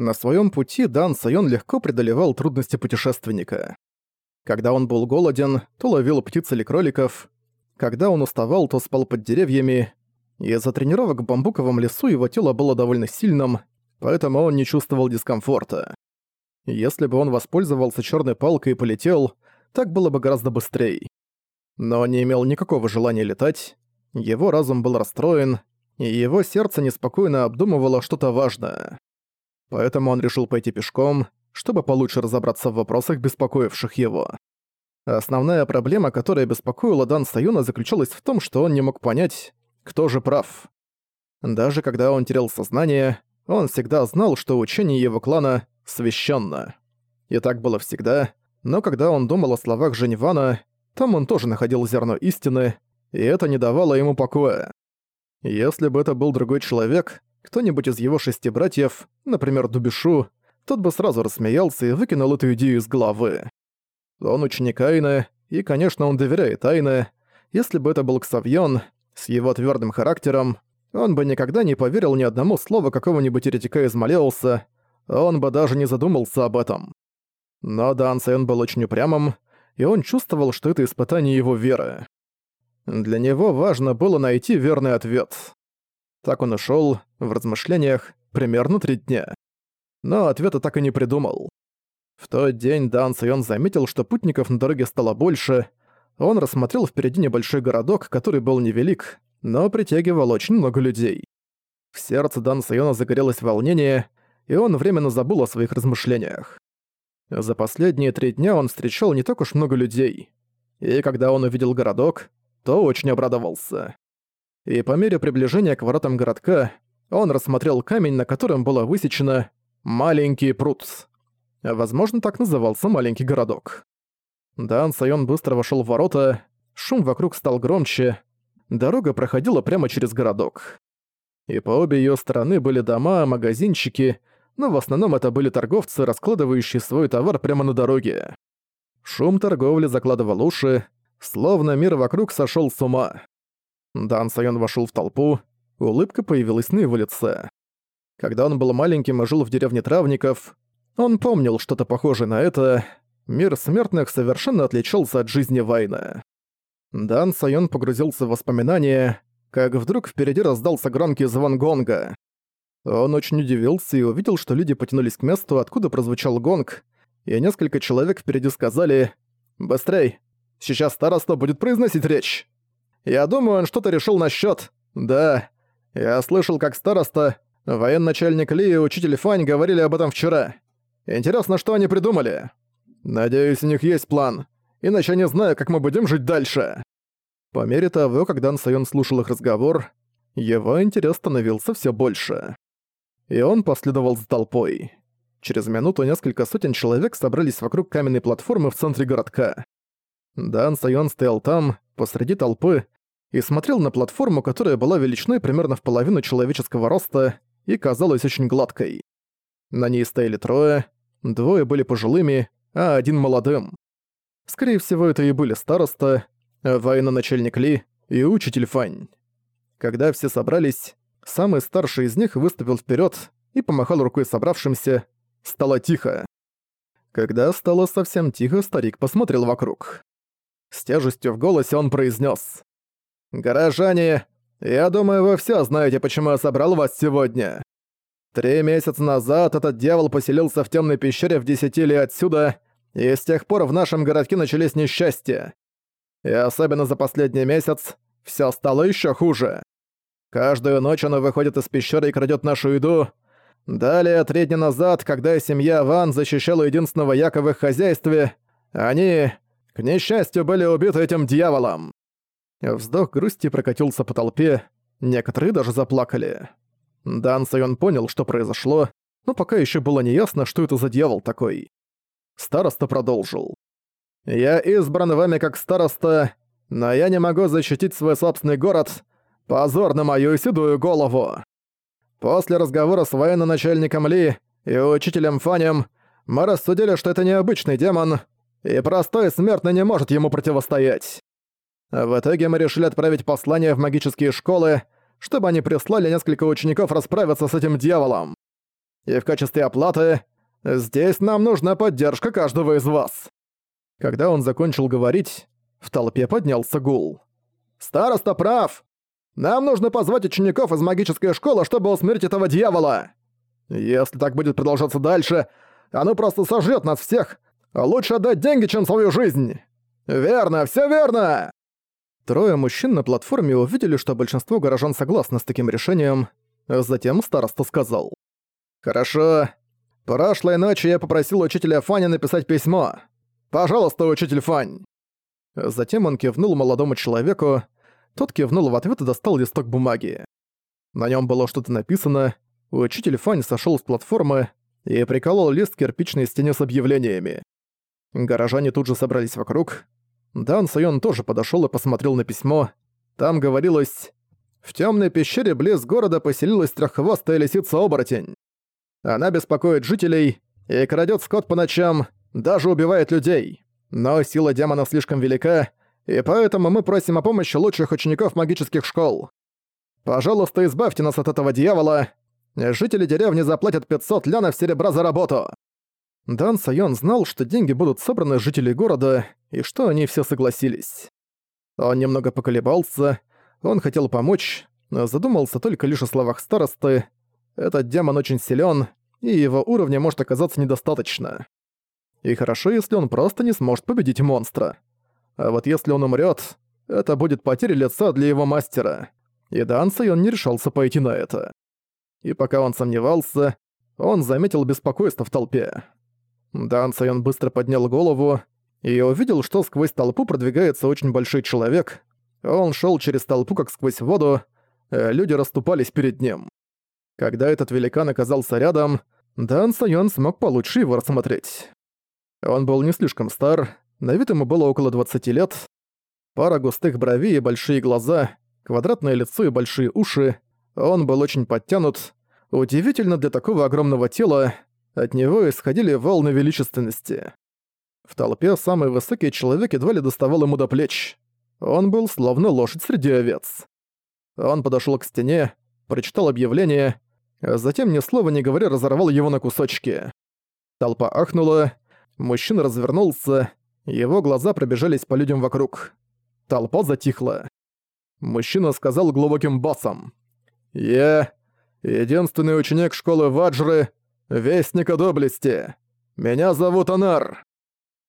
На своем пути Дан Сайон легко преодолевал трудности путешественника. Когда он был голоден, то ловил птиц или кроликов. Когда он уставал, то спал под деревьями. Из-за тренировок в бамбуковом лесу его тело было довольно сильным, поэтому он не чувствовал дискомфорта. Если бы он воспользовался черной палкой и полетел, так было бы гораздо быстрее. Но он не имел никакого желания летать, его разум был расстроен, и его сердце неспокойно обдумывало что-то важное. Поэтому он решил пойти пешком, чтобы получше разобраться в вопросах, беспокоивших его. Основная проблема, которая беспокоила Дан Саюна, заключалась в том, что он не мог понять, кто же прав. Даже когда он терял сознание, он всегда знал, что учение его клана священно. И так было всегда, но когда он думал о словах Женьвана, там он тоже находил зерно истины, и это не давало ему покоя. Если бы это был другой человек, кто-нибудь из его шести братьев, например, Дубишу, тот бы сразу рассмеялся и выкинул эту идею из головы. Он ученик Айны, и, конечно, он доверяет Айне. Если бы это был Ксавьон, с его твердым характером, он бы никогда не поверил ни одному слову какого-нибудь еретика из Малеуса, он бы даже не задумался об этом. Но Дан Сэн был очень упрямым, и он чувствовал, что это испытание его веры. Для него важно было найти верный ответ. Так он и в размышлениях, примерно три дня. Но ответа так и не придумал. В тот день Дан Сайон заметил, что путников на дороге стало больше. Он рассмотрел впереди небольшой городок, который был невелик, но притягивал очень много людей. В сердце Дан Сайона загорелось волнение, и он временно забыл о своих размышлениях. За последние три дня он встречал не так уж много людей. И когда он увидел городок, то очень обрадовался. И по мере приближения к воротам городка, он рассмотрел камень, на котором было высечено «Маленький пруд». Возможно, так назывался маленький городок. Дан Сайон быстро вошел в ворота, шум вокруг стал громче, дорога проходила прямо через городок. И по обе ее стороны были дома, магазинчики, но в основном это были торговцы, раскладывающие свой товар прямо на дороге. Шум торговли закладывал уши, словно мир вокруг сошел с ума. Дан Сайон вошел в толпу, улыбка появилась на его лице. Когда он был маленьким и жил в деревне травников, он помнил что-то похожее на это. Мир смертных совершенно отличался от жизни Вайна. Дан Сайон погрузился в воспоминания, как вдруг впереди раздался громкий звон гонга. Он очень удивился и увидел, что люди потянулись к месту, откуда прозвучал гонг, и несколько человек впереди сказали «Быстрей! Сейчас староста будет произносить речь!» Я думаю, он что-то решил насчет. Да, я слышал, как староста, военачальник Ли и учитель Фань говорили об этом вчера. Интересно, что они придумали? Надеюсь, у них есть план. Иначе не знаю, как мы будем жить дальше. По мере того, как Дан Сайон слушал их разговор, его интерес становился все больше и он последовал за толпой. Через минуту несколько сотен человек собрались вокруг каменной платформы в центре городка. Дан Сайон стоял там, посреди толпы, и смотрел на платформу, которая была величиной примерно в половину человеческого роста и казалась очень гладкой. На ней стояли трое, двое были пожилыми, а один молодым. Скорее всего, это и были староста, военно-начальник Ли и учитель Фань. Когда все собрались, Самый старший из них выступил вперед и помахал рукой собравшимся. Стало тихо. Когда стало совсем тихо, старик посмотрел вокруг. С тяжестью в голосе он произнес: «Горожане, я думаю, вы все знаете, почему я собрал вас сегодня. Три месяца назад этот дьявол поселился в темной пещере в десяти ли отсюда, и с тех пор в нашем городке начались несчастья. И особенно за последний месяц все стало еще хуже. Каждую ночь он выходит из пещеры и крадет нашу еду. Далее, три дня назад, когда семья Ван защищала единственного Яка в их хозяйстве, они, к несчастью, были убиты этим дьяволом. Вздох грусти прокатился по толпе, некоторые даже заплакали. Дан Сайон понял, что произошло, но пока еще было неясно, что это за дьявол такой. Староста продолжил. «Я избран вами как староста, но я не могу защитить свой собственный город, Позор на мою седую голову! После разговора с военно-начальником Ли и учителем Фанем мы рассудили, что это необычный демон, и простой смертный не может ему противостоять. В итоге мы решили отправить послание в магические школы, чтобы они прислали несколько учеников расправиться с этим дьяволом. и в качестве оплаты здесь нам нужна поддержка каждого из вас». Когда он закончил говорить, в толпе поднялся гул. «Староста прав! Нам нужно позвать учеников из магической школы, чтобы усмирить этого дьявола! Если так будет продолжаться дальше, оно просто сожрет нас всех! Лучше отдать деньги, чем свою жизнь!» «Верно, все верно!» Трое мужчин на платформе увидели, что большинство горожан согласно с таким решением. Затем староста сказал. «Хорошо. Прошлой ночью я попросил учителя Фаня написать письмо. Пожалуйста, учитель Фань!» Затем он кивнул молодому человеку. Тот кивнул в ответ и достал листок бумаги. На нем было что-то написано. Учитель Фань сошел с платформы и приколол лист к кирпичной стене с объявлениями. Горожане тут же собрались вокруг. Дан Сайон тоже подошёл и посмотрел на письмо. Там говорилось «В тёмной пещере близ города поселилась трёххвостая лисица-оборотень. Она беспокоит жителей и крадёт скот по ночам, даже убивает людей. Но сила демона слишком велика, и поэтому мы просим о помощи лучших учеников магических школ. Пожалуйста, избавьте нас от этого дьявола. Жители деревни заплатят 500 лянов серебра за работу. Дан Сайон знал, что деньги будут собраны с жителей города, и что они все согласились. Он немного поколебался, он хотел помочь, но задумался только лишь о словах старосты. Этот демон очень силен, и его уровня может оказаться недостаточно. И хорошо, если он просто не сможет победить монстра. А вот если он умрет, это будет потеря лица для его мастера. И Дан Сайон не решался пойти на это. И пока он сомневался, он заметил беспокойство в толпе. Дан Сайон быстро поднял голову и увидел, что сквозь толпу продвигается очень большой человек. Он шел через толпу, как сквозь воду, а люди расступались перед ним. Когда этот великан оказался рядом, Дан Сайон смог получше его рассмотреть. Он был не слишком стар, на вид ему было около 20 лет. Пара густых бровей и большие глаза, квадратное лицо и большие уши. Он был очень подтянут. Удивительно для такого огромного тела, от него исходили волны величественности. В толпе самый высокий человек едва ли доставал ему до плеч. Он был словно лошадь среди овец. Он подошёл к стене, прочитал объявление, а затем ни слова не говоря разорвал его на кусочки. Толпа ахнула, мужчина развернулся, его глаза пробежались по людям вокруг. Толпа затихла. Мужчина сказал глубоким басом. «Я — единственный ученик школы Ваджры, Вестника доблести. Меня зовут Анар.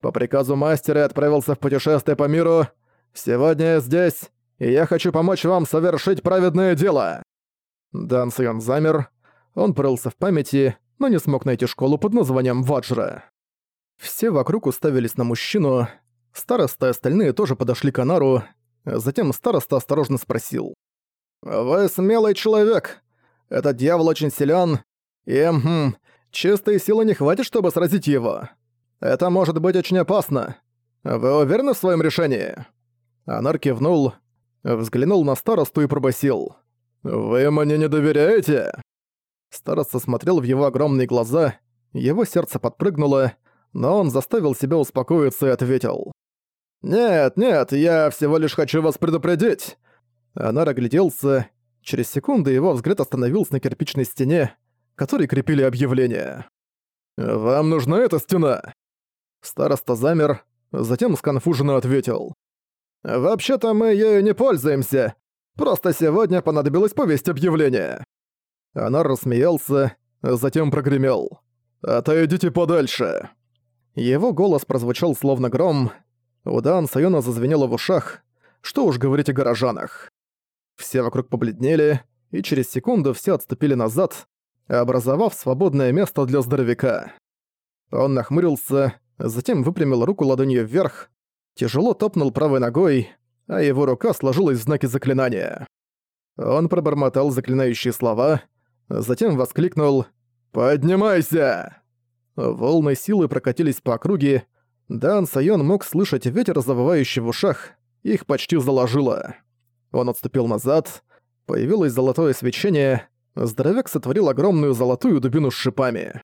По приказу мастера я отправился в путешествие по миру. Сегодня я здесь, и я хочу помочь вам совершить праведное дело». Дан Сайон замер. Он порылся в памяти, но не смог найти школу под названием Ваджра. Все вокруг уставились на мужчину. Староста и остальные тоже подошли к Анару. Затем староста осторожно спросил. «Вы смелый человек. Этот дьявол очень силен. И, хм, Чистой силы не хватит, чтобы сразить его. Это может быть очень опасно. Вы уверены в своем решении?» Анар кивнул, взглянул на старосту и пробасил: «Вы мне не доверяете?» Староста смотрел в его огромные глаза, его сердце подпрыгнуло, но он заставил себя успокоиться и ответил. «Нет, нет, я всего лишь хочу вас предупредить!» Анар огляделся. Через секунду его взгляд остановился на кирпичной стене, которые крепили объявление. «Вам нужна эта стена?» Староста замер, затем сконфуженно ответил. «Вообще-то мы ею не пользуемся. Просто сегодня понадобилось повесить объявление». Она рассмеялся, затем прогремел. «Отойдите подальше». Его голос прозвучал словно гром. У Дан Сайона зазвенело в ушах. Что уж говорить о горожанах. Все вокруг побледнели, и через секунду все отступили назад, образовав свободное место для здоровяка. Он нахмурился, затем выпрямил руку ладонью вверх, тяжело топнул правой ногой, а его рука сложилась в знаке заклинания. Он пробормотал заклинающие слова, затем воскликнул «Поднимайся!». Волны силы прокатились по округе, Дан Сайон мог слышать ветер, завывающий в ушах, их почти заложило. Он отступил назад, появилось золотое свечение, здоровяк сотворил огромную золотую дубину с шипами.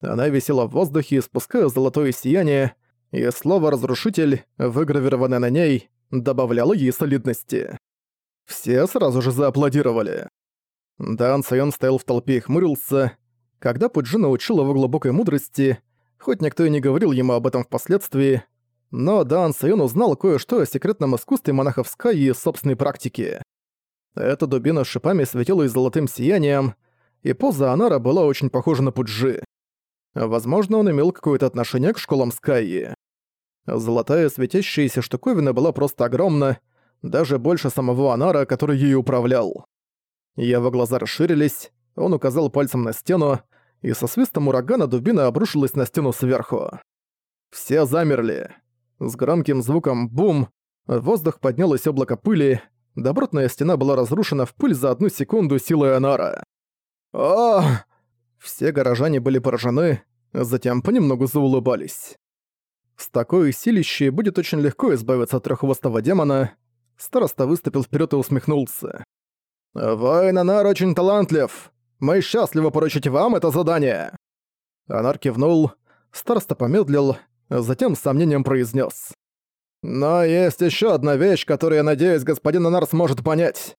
Она висела в воздухе, испуская золотое сияние, и слово «разрушитель», выгравированное на ней, добавляло ей солидности. Все сразу же зааплодировали. Дан Сайон стоял в толпе и хмурился. Когда Пуджи научил его глубокой мудрости, хоть никто и не говорил ему об этом впоследствии, но Дан Сайон узнал кое-что о секретном искусстве монахов Скай и собственной практике. Эта дубина с шипами светилась золотым сиянием, и поза Анара была очень похожа на Пуджи. Возможно, он имел какое-то отношение к школам Скайи. Золотая светящаяся штуковина была просто огромна, даже больше самого Анара, который ею управлял. Его глаза расширились, он указал пальцем на стену, и со свистом урагана дубина обрушилась на стену сверху. Все замерли. С громким звуком «бум» в воздух поднялось облако пыли, добротная стена была разрушена в пыль за одну секунду силой Анара. о Все горожане были поражены, затем понемногу заулыбались. С такой силищей будет очень легко избавиться от треххвостого демона. Староста выступил вперед и усмехнулся. «Воин Анар очень талантлив. Мы счастливы поручить вам это задание!» Анар кивнул, староста помедлил, затем с сомнением произнес: «Но есть еще одна вещь, которую, я надеюсь, господин Анар сможет понять».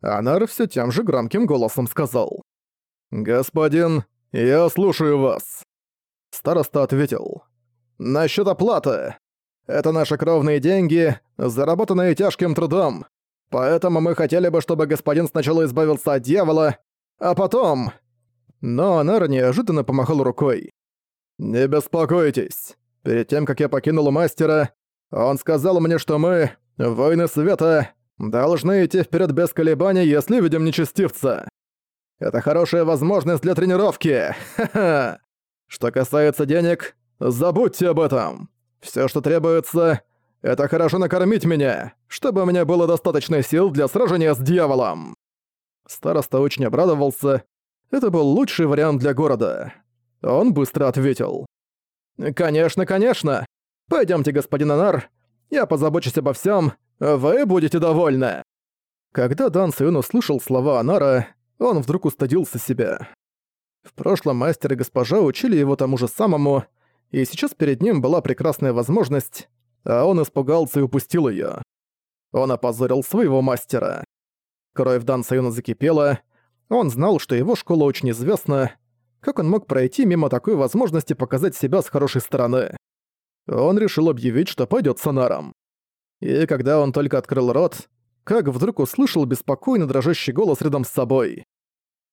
Анар все тем же громким голосом сказал. «Господин, я слушаю вас». Староста ответил. «Насчёт оплаты. Это наши кровные деньги, заработанные тяжким трудом. Поэтому мы хотели бы, чтобы господин сначала избавился от дьявола, а потом...» Но Анар неожиданно помахал рукой. «Не беспокойтесь. Перед тем, как я покинул мастера, он сказал мне, что мы, воины света, должны идти вперед без колебаний, если видим нечестивца. Это хорошая возможность для тренировки. Что касается денег, забудьте об этом. Все, что требуется, это хорошо накормить меня, чтобы у меня было достаточно сил для сражения с дьяволом. Староста очень обрадовался. Это был лучший вариант для города. Он быстро ответил. «Конечно, конечно! Пойдёмте, господин Анар, я позабочусь обо всём, вы будете довольны!» Когда Дан Сюн услышал слова Анара, он вдруг устыдился себя. В прошлом мастер и госпожа учили его тому же самому, и сейчас перед ним была прекрасная возможность, а он испугался и упустил её. Он опозорил своего мастера. Кровь Дан Сайона закипела. Он знал, что его школа очень известна. Как он мог пройти мимо такой возможности показать себя с хорошей стороны? Он решил объявить, что пойдет с Анаром. И когда он только открыл рот, как вдруг услышал беспокойно дрожащий голос рядом с собой.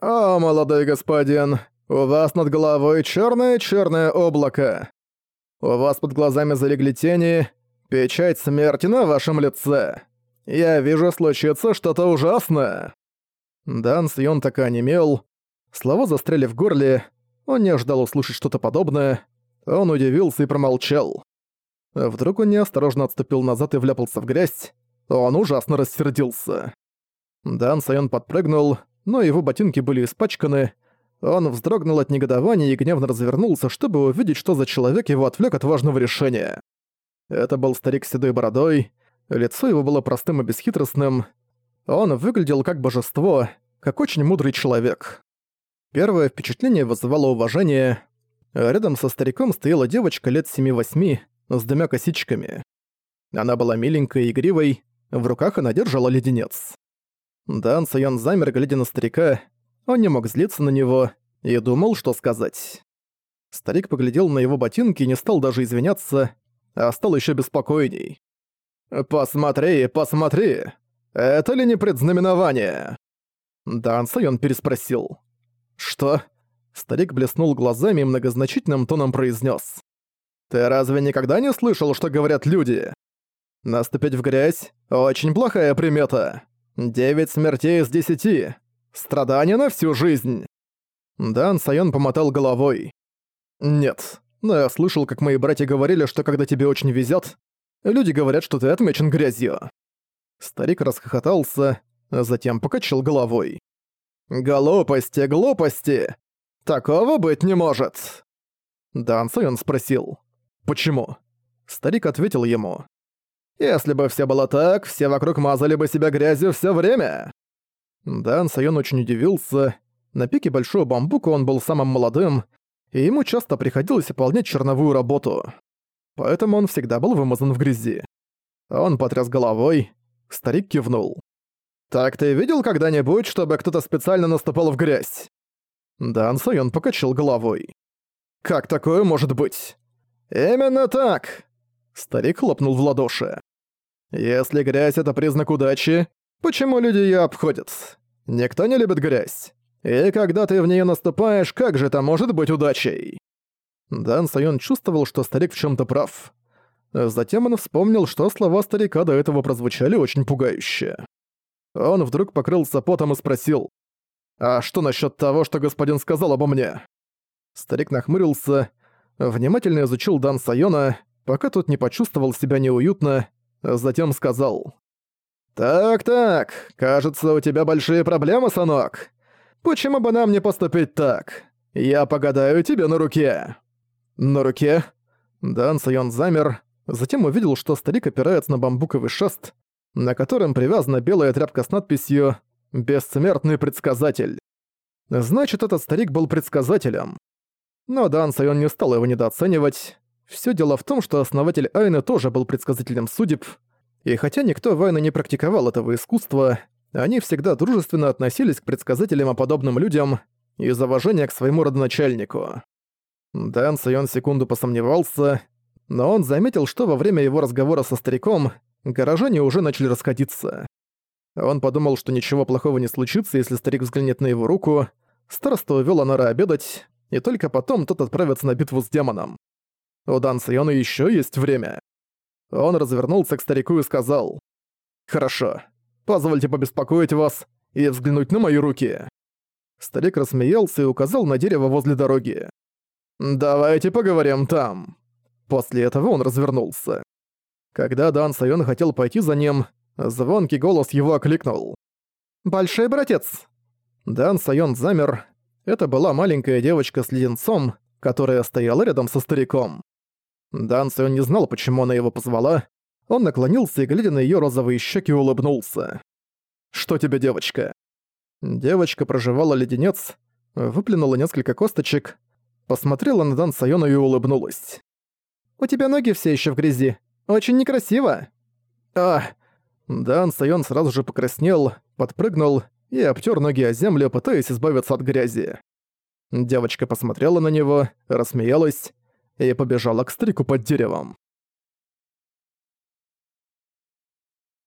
«О, молодой господин, у вас над головой черное-черное облако. У вас под глазами залегли тени, печать смерти на вашем лице. Я вижу, случится что-то ужасное». Дан Сьон так и онемел. Слова застряли в горле. Он не ожидал услышать что-то подобное. Он удивился и промолчал. Вдруг он неосторожно отступил назад и вляпался в грязь. Он ужасно рассердился. Дан Сайон подпрыгнул, но его ботинки были испачканы. Он вздрогнул от негодования и гневно развернулся, чтобы увидеть, что за человек его отвлек от важного решения. Это был старик с седой бородой, Лицо его было простым и бесхитростным. Он выглядел как божество, как очень мудрый человек. Первое впечатление вызывало уважение. Рядом со стариком стояла девочка лет 7-8 с двумя косичками. Она была миленькой и игривой, в руках она держала леденец. Дан Сайон замер, глядя на старика. Он не мог злиться на него и думал, что сказать. Старик поглядел на его ботинки и не стал даже извиняться, а стал еще беспокойней. «Посмотри, посмотри! Это ли не предзнаменование?» Дан Сайон переспросил. «Что?» Старик блеснул глазами и многозначительным тоном произнес: «Ты разве никогда не слышал, что говорят люди? Наступить в грязь — очень плохая примета. Девять смертей из десяти. Страдания на всю жизнь». Дан Сайон помотал головой. «Нет, но я слышал, как мои братья говорили, что когда тебе очень везет, Люди говорят, что ты отмечен грязью». Старик расхохотался, а затем покачал головой. «Глупости, глупости! Такого быть не может!» Дан Сайон спросил. «Почему?» Старик ответил ему. «Если бы все было так, все вокруг мазали бы себя грязью все время!» Дан Сайон очень удивился. На пике Большого Бамбука он был самым молодым, и ему часто приходилось выполнять черновую работу поэтому он всегда был вымазан в грязи. Он потряс головой, старик кивнул. «Так ты видел когда-нибудь, чтобы кто-то специально наступал в грязь?» Дан Сайон покачал головой. «Как такое может быть?» «Именно так!» Старик хлопнул в ладоши. «Если грязь — это признак удачи, почему люди ее обходят? Никто не любит грязь. И когда ты в нее наступаешь, как же это может быть удачей?» Дан Сайон чувствовал, что старик в чем то прав. Затем он вспомнил, что слова старика до этого прозвучали очень пугающе. Он вдруг покрылся потом и спросил, «А что насчет того, что господин сказал обо мне?» Старик нахмурился, внимательно изучил Дан Сайона, пока тот не почувствовал себя неуютно, затем сказал, «Так-так, кажется, у тебя большие проблемы, сынок. Почему бы нам не поступить так? Я погадаю тебе на руке». «На руке?» Дан Сайон замер, затем увидел, что старик опирается на бамбуковый шест, на котором привязана белая тряпка с надписью «Бессмертный предсказатель». Значит, этот старик был предсказателем. Но Дан Сайон не стал его недооценивать. Всё дело в том, что основатель Айны тоже был предсказателем судеб, и хотя никто в Айне не практиковал этого искусства, они всегда дружественно относились к предсказателям и подобным людям из уважения к своему родоначальнику. Дан Сайон секунду посомневался, но он заметил, что во время его разговора со стариком горожане уже начали расходиться. Он подумал, что ничего плохого не случится, если старик взглянет на его руку. Староста увёл Анара обедать, и только потом тот отправится на битву с демоном. У Дан Сайона ещё есть время. Он развернулся к старику и сказал, «Хорошо, позвольте побеспокоить вас и взглянуть на мои руки». Старик рассмеялся и указал на дерево возле дороги. «Давайте поговорим там». После этого он развернулся. Когда Дан Сайон хотел пойти за ним, звонкий голос его окликнул. «Большой братец!» Дан Сайон замер. Это была маленькая девочка с леденцом, которая стояла рядом со стариком. Дан Сайон не знал, почему она его позвала. Он наклонился и, глядя на её розовые щеки, улыбнулся. «Что тебе, девочка?» Девочка проживала леденец, выплюнула несколько косточек, посмотрела на Дан Сайона и улыбнулась. «У тебя ноги все ещё в грязи. Очень некрасиво!» «А!» Дан Сайон сразу же покраснел, подпрыгнул и обтер ноги о землю, пытаясь избавиться от грязи. Девочка посмотрела на него, рассмеялась и побежала к старику под деревом.